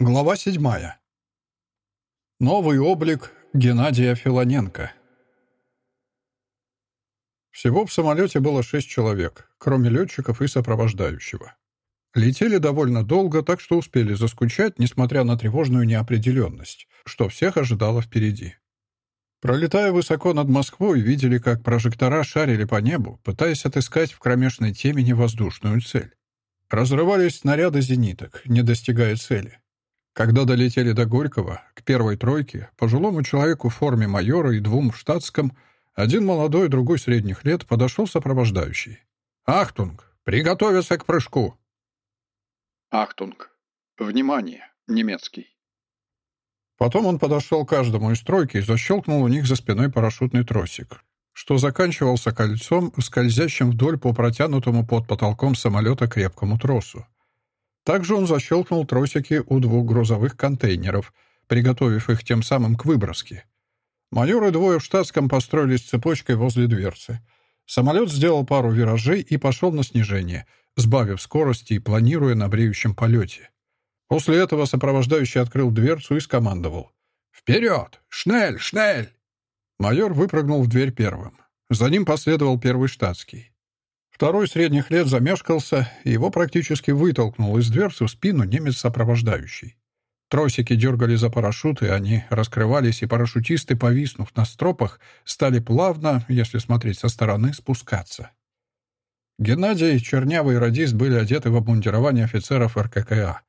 Глава седьмая. Новый облик Геннадия Филоненко. Всего в самолете было шесть человек, кроме летчиков и сопровождающего. Летели довольно долго, так что успели заскучать, несмотря на тревожную неопределенность, что всех ожидало впереди. Пролетая высоко над Москвой, видели, как прожектора шарили по небу, пытаясь отыскать в кромешной темени воздушную цель. Разрывались снаряды зениток, не достигая цели. Когда долетели до Горького, к первой тройке, пожилому человеку в форме майора и двум в штатском, один молодой, другой средних лет, подошел сопровождающий. «Achtung! Приготовиться к прыжку!» «Achtung! Внимание! Немецкий!» Потом он подошел к каждому из тройки и защелкнул у них за спиной парашютный тросик, что заканчивался кольцом, скользящим вдоль по протянутому под потолком самолета крепкому тросу. Также он защелкнул тросики у двух грузовых контейнеров, приготовив их тем самым к выброске. Майоры двое в штатском построились цепочкой возле дверцы. Самолет сделал пару виражей и пошел на снижение, сбавив скорости и планируя на бреющем полете. После этого сопровождающий открыл дверцу и скомандовал. «Вперед! Шнель! Шнель!» Майор выпрыгнул в дверь первым. За ним последовал первый штатский. Второй средних лет замешкался, и его практически вытолкнул из дверцы в спину немец-сопровождающий. Тросики дергали за парашюты, они раскрывались, и парашютисты, повиснув на стропах, стали плавно, если смотреть со стороны, спускаться. Геннадий, чернявый радист были одеты в обмундирование офицеров РККА.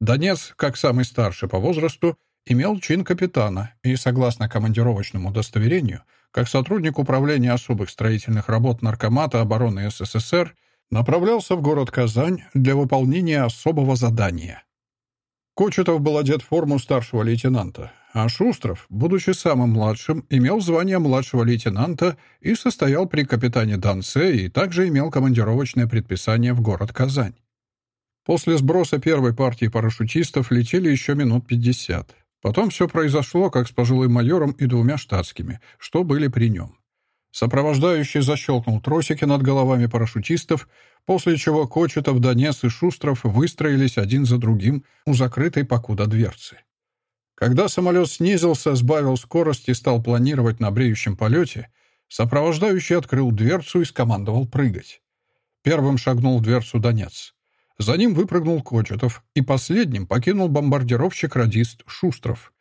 Донец, как самый старший по возрасту, имел чин капитана и, согласно командировочному удостоверению, как сотрудник управления особых строительных работ Наркомата обороны СССР, направлялся в город Казань для выполнения особого задания. Кочетов был одет в форму старшего лейтенанта, а Шустров, будучи самым младшим, имел звание младшего лейтенанта и состоял при капитане Донце и также имел командировочное предписание в город Казань. После сброса первой партии парашютистов летели еще минут пятьдесят. Потом все произошло, как с пожилым майором и двумя штатскими, что были при нем. Сопровождающий защелкнул тросики над головами парашютистов, после чего Кочетов, Донец и Шустров выстроились один за другим у закрытой покуда дверцы. Когда самолет снизился, сбавил скорость и стал планировать на бреющем полете, сопровождающий открыл дверцу и скомандовал прыгать. Первым шагнул в дверцу Донец. За ним выпрыгнул Кочетов, и последним покинул бомбардировщик-радист Шустров.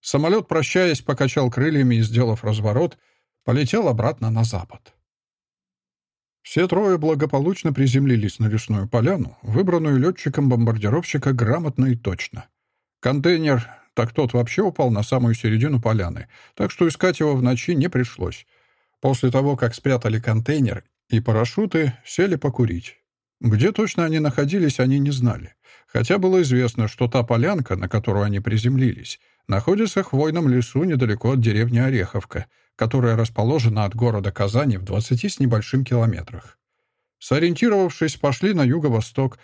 Самолет, прощаясь, покачал крыльями и, сделав разворот, полетел обратно на запад. Все трое благополучно приземлились на лесную поляну, выбранную летчиком бомбардировщика грамотно и точно. Контейнер, так тот вообще упал на самую середину поляны, так что искать его в ночи не пришлось. После того, как спрятали контейнер и парашюты, сели покурить. Где точно они находились, они не знали. Хотя было известно, что та полянка, на которую они приземлились, находится в хвойном лесу недалеко от деревни Ореховка, которая расположена от города Казани в 20 с небольшим километрах. Сориентировавшись, пошли на юго-восток,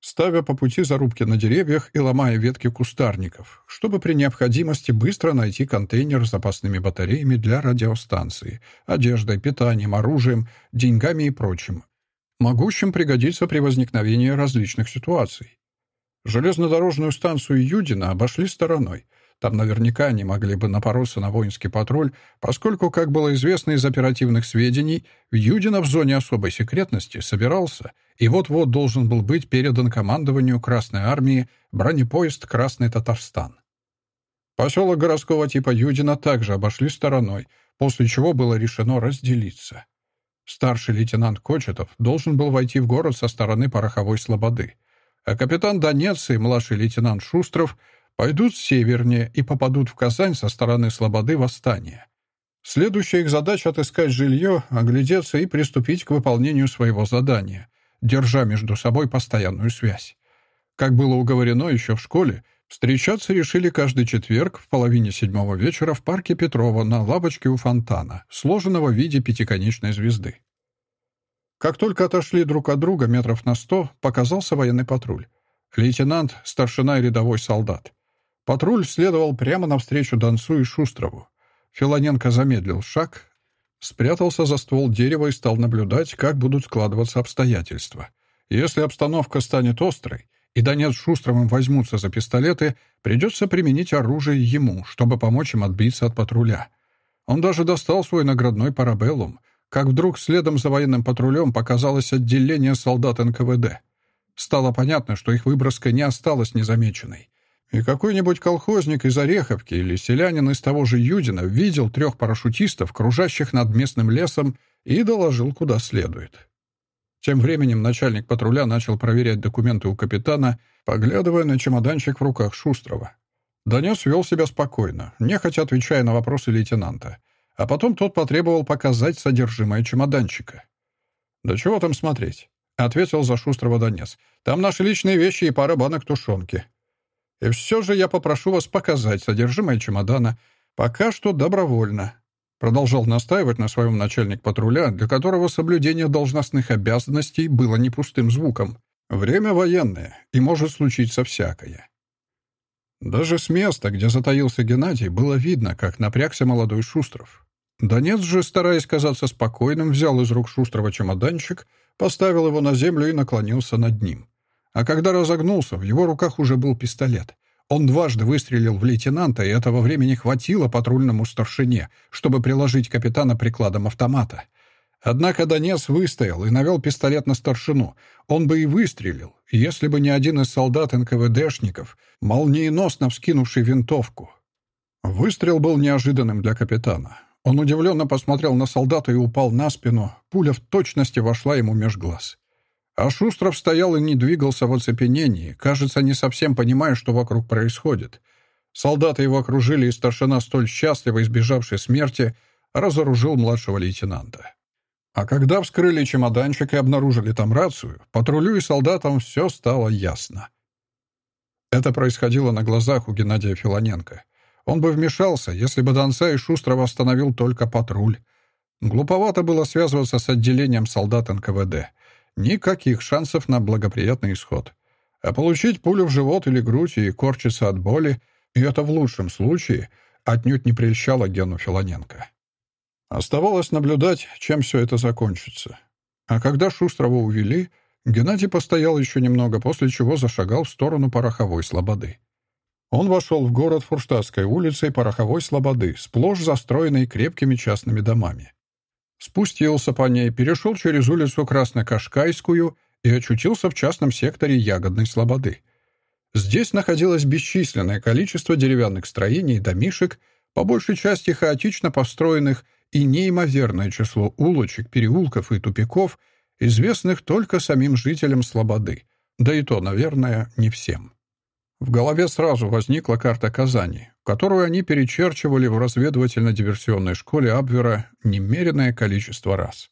ставя по пути зарубки на деревьях и ломая ветки кустарников, чтобы при необходимости быстро найти контейнер с запасными батареями для радиостанции, одеждой, питанием, оружием, деньгами и прочим, могущим пригодиться при возникновении различных ситуаций. Железнодорожную станцию Юдина обошли стороной. Там наверняка они могли бы напороться на воинский патруль, поскольку, как было известно из оперативных сведений, в Юдино в зоне особой секретности собирался и вот-вот должен был быть передан командованию Красной Армии бронепоезд «Красный Татарстан». Поселок городского типа Юдина также обошли стороной, после чего было решено разделиться. Старший лейтенант Кочетов должен был войти в город со стороны Пороховой Слободы, а капитан Донец и младший лейтенант Шустров пойдут севернее и попадут в Казань со стороны Слободы восстания. Следующая их задача — отыскать жилье, оглядеться и приступить к выполнению своего задания, держа между собой постоянную связь. Как было уговорено еще в школе, Встречаться решили каждый четверг в половине седьмого вечера в парке Петрова на лавочке у фонтана, сложенного в виде пятиконечной звезды. Как только отошли друг от друга метров на сто, показался военный патруль. Лейтенант, старшина и рядовой солдат. Патруль следовал прямо навстречу Донцу и Шустрову. Филоненко замедлил шаг, спрятался за ствол дерева и стал наблюдать, как будут складываться обстоятельства. Если обстановка станет острой, и Донец с Шустровым возьмутся за пистолеты, придется применить оружие ему, чтобы помочь им отбиться от патруля. Он даже достал свой наградной парабеллум, как вдруг следом за военным патрулем показалось отделение солдат НКВД. Стало понятно, что их выброска не осталась незамеченной. И какой-нибудь колхозник из Ореховки или селянин из того же Юдина видел трех парашютистов, кружащих над местным лесом, и доложил куда следует. Тем временем начальник патруля начал проверять документы у капитана, поглядывая на чемоданчик в руках Шустрова. Донес вел себя спокойно, нехотя отвечая на вопросы лейтенанта. А потом тот потребовал показать содержимое чемоданчика. «Да чего там смотреть?» — ответил за Шустрого Донец. «Там наши личные вещи и пара банок тушенки. И все же я попрошу вас показать содержимое чемодана. Пока что добровольно. Продолжал настаивать на своем начальник патруля, для которого соблюдение должностных обязанностей было не пустым звуком. Время военное, и может случиться всякое. Даже с места, где затаился Геннадий, было видно, как напрягся молодой Шустров. Донец же, стараясь казаться спокойным, взял из рук Шустрова чемоданчик, поставил его на землю и наклонился над ним. А когда разогнулся, в его руках уже был пистолет. Он дважды выстрелил в лейтенанта, и этого времени хватило патрульному старшине, чтобы приложить капитана прикладом автомата. Однако Донец выстоял и навел пистолет на старшину. Он бы и выстрелил, если бы не один из солдат НКВДшников, молниеносно вскинувший винтовку. Выстрел был неожиданным для капитана. Он удивленно посмотрел на солдата и упал на спину. Пуля в точности вошла ему меж глаз. А Шустров стоял и не двигался в оцепенении, кажется, не совсем понимая, что вокруг происходит. Солдаты его окружили, и старшина, столь счастливо избежавший смерти, разоружил младшего лейтенанта. А когда вскрыли чемоданчик и обнаружили там рацию, патрулю и солдатам все стало ясно. Это происходило на глазах у Геннадия Филоненко. Он бы вмешался, если бы Донца и Шустрова остановил только патруль. Глуповато было связываться с отделением солдат НКВД. Никаких шансов на благоприятный исход. А получить пулю в живот или грудь и корчиться от боли, и это в лучшем случае, отнюдь не прельщало Гену Филоненко. Оставалось наблюдать, чем все это закончится. А когда Шустрова увели, Геннадий постоял еще немного, после чего зашагал в сторону Пороховой Слободы. Он вошел в город Фурштадтской улицей Пороховой Слободы, сплошь застроенной крепкими частными домами. Спустился по ней, перешел через улицу Краснокашкайскую и очутился в частном секторе Ягодной Слободы. Здесь находилось бесчисленное количество деревянных строений и домишек, по большей части хаотично построенных, и неимоверное число улочек, переулков и тупиков, известных только самим жителям Слободы, да и то, наверное, не всем. В голове сразу возникла карта Казани, которую они перечерчивали в разведывательно-диверсионной школе Абвера немеренное количество раз.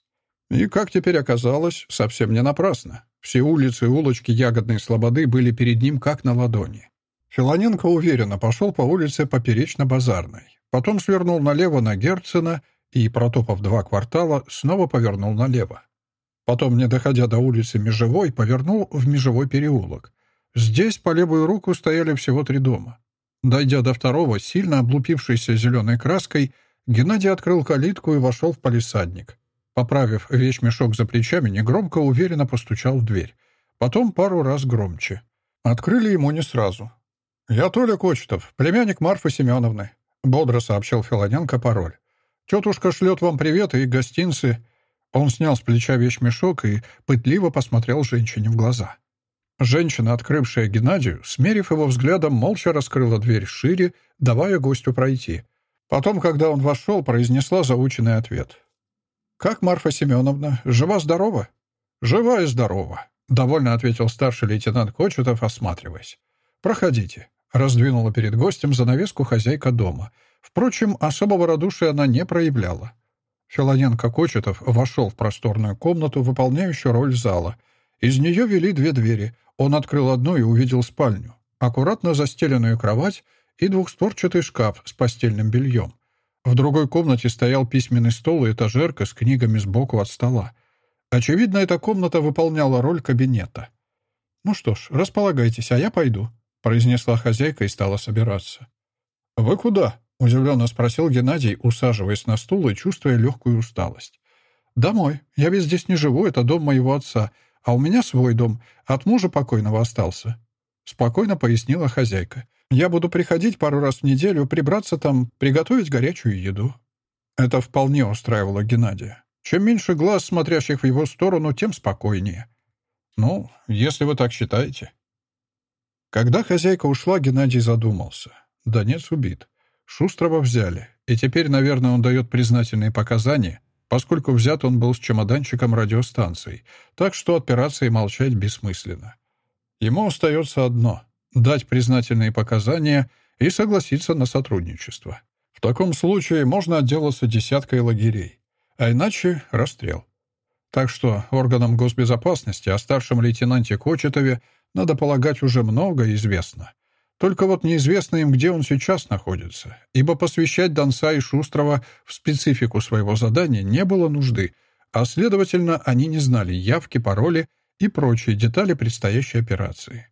И, как теперь оказалось, совсем не напрасно. Все улицы и улочки Ягодной Слободы были перед ним как на ладони. Филоненко уверенно пошел по улице Поперечно-Базарной, потом свернул налево на Герцена и, протопав два квартала, снова повернул налево. Потом, не доходя до улицы Межевой, повернул в Межевой переулок, Здесь по левую руку стояли всего три дома. Дойдя до второго, сильно облупившейся зеленой краской, Геннадий открыл калитку и вошел в палисадник. Поправив вещмешок за плечами, негромко, уверенно постучал в дверь. Потом пару раз громче. Открыли ему не сразу. «Я Толя Кочетов, племянник Марфы Семеновны», — бодро сообщил Филоненко пароль. «Тетушка шлет вам приветы и гостинцы». Он снял с плеча вещмешок и пытливо посмотрел женщине в глаза. Женщина, открывшая Геннадию, смерив его взглядом, молча раскрыла дверь шире, давая гостю пройти. Потом, когда он вошел, произнесла заученный ответ. «Как Марфа Семеновна? Жива-здорова?» «Жива и здорова», — довольно ответил старший лейтенант Кочетов, осматриваясь. «Проходите», — раздвинула перед гостем занавеску хозяйка дома. Впрочем, особого радушия она не проявляла. Филоненко Кочетов вошел в просторную комнату, выполняющую роль зала. Из нее вели две двери — он открыл одну и увидел спальню, аккуратно застеленную кровать и двухстворчатый шкаф с постельным бельем. В другой комнате стоял письменный стол и этажерка с книгами сбоку от стола. Очевидно, эта комната выполняла роль кабинета. «Ну что ж, располагайтесь, а я пойду», — произнесла хозяйка и стала собираться. «Вы куда?» — удивленно спросил Геннадий, усаживаясь на стул и чувствуя легкую усталость. «Домой. Я ведь здесь не живу, это дом моего отца. А у меня свой дом, от мужа покойного остался». спокойно пояснила хозяйка. «Я буду приходить пару раз в неделю, прибраться там, приготовить горячую еду». Это вполне устраивало Геннадия. Чем меньше глаз, смотрящих в его сторону, тем спокойнее. «Ну, если вы так считаете». Когда хозяйка ушла, Геннадий задумался. Донец убит. Шустрого взяли, и теперь, наверное, он дает признательные показания, поскольку взят он был с чемоданчиком радиостанций, так что отпираться и молчать бессмысленно. Ему остается одно — дать признательные показания и согласиться на сотрудничество. В таком случае можно отделаться десяткой лагерей, а иначе — расстрел. Так что органам госбезопасности о старшем лейтенанте Кочетове, надо полагать, уже много известно. Только вот неизвестно им, где он сейчас находится, ибо посвящать Донца и Шустрова в специфику своего задания не было нужды, а, следовательно, они не знали явки, пароли и прочие детали предстоящей операции.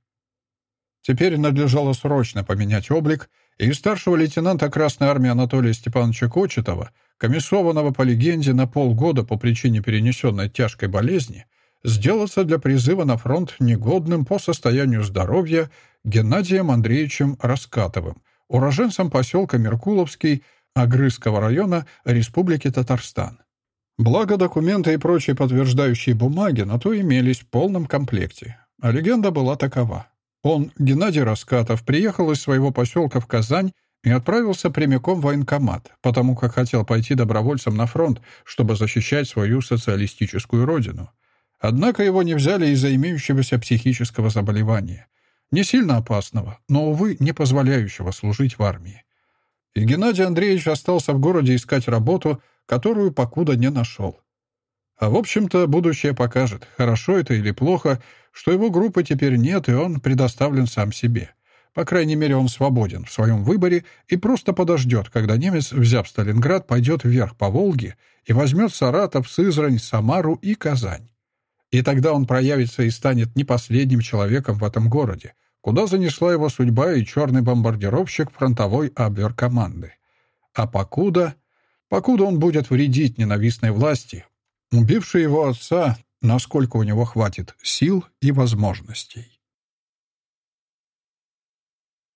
Теперь надлежало срочно поменять облик, и старшего лейтенанта Красной Армии Анатолия Степановича Кочетова, комиссованного по легенде на полгода по причине перенесенной тяжкой болезни, сделаться для призыва на фронт негодным по состоянию здоровья Геннадием Андреевичем Раскатовым, уроженцем поселка Меркуловский Агрызского района Республики Татарстан. Благо документы и прочие подтверждающие бумаги на то имелись в полном комплекте. А легенда была такова. Он, Геннадий Раскатов, приехал из своего поселка в Казань и отправился прямиком в военкомат, потому как хотел пойти добровольцем на фронт, чтобы защищать свою социалистическую родину. Однако его не взяли из-за имеющегося психического заболевания. Не сильно опасного, но, увы, не позволяющего служить в армии. И Геннадий Андреевич остался в городе искать работу, которую покуда не нашел. А в общем-то, будущее покажет, хорошо это или плохо, что его группы теперь нет, и он предоставлен сам себе. По крайней мере, он свободен в своем выборе и просто подождет, когда немец, взяв Сталинград, пойдет вверх по Волге и возьмет Саратов, Сызрань, Самару и Казань. И тогда он проявится и станет не последним человеком в этом городе, куда занесла его судьба и черный бомбардировщик фронтовой Абвер-команды. А покуда... Покуда он будет вредить ненавистной власти, убившей его отца, насколько у него хватит сил и возможностей.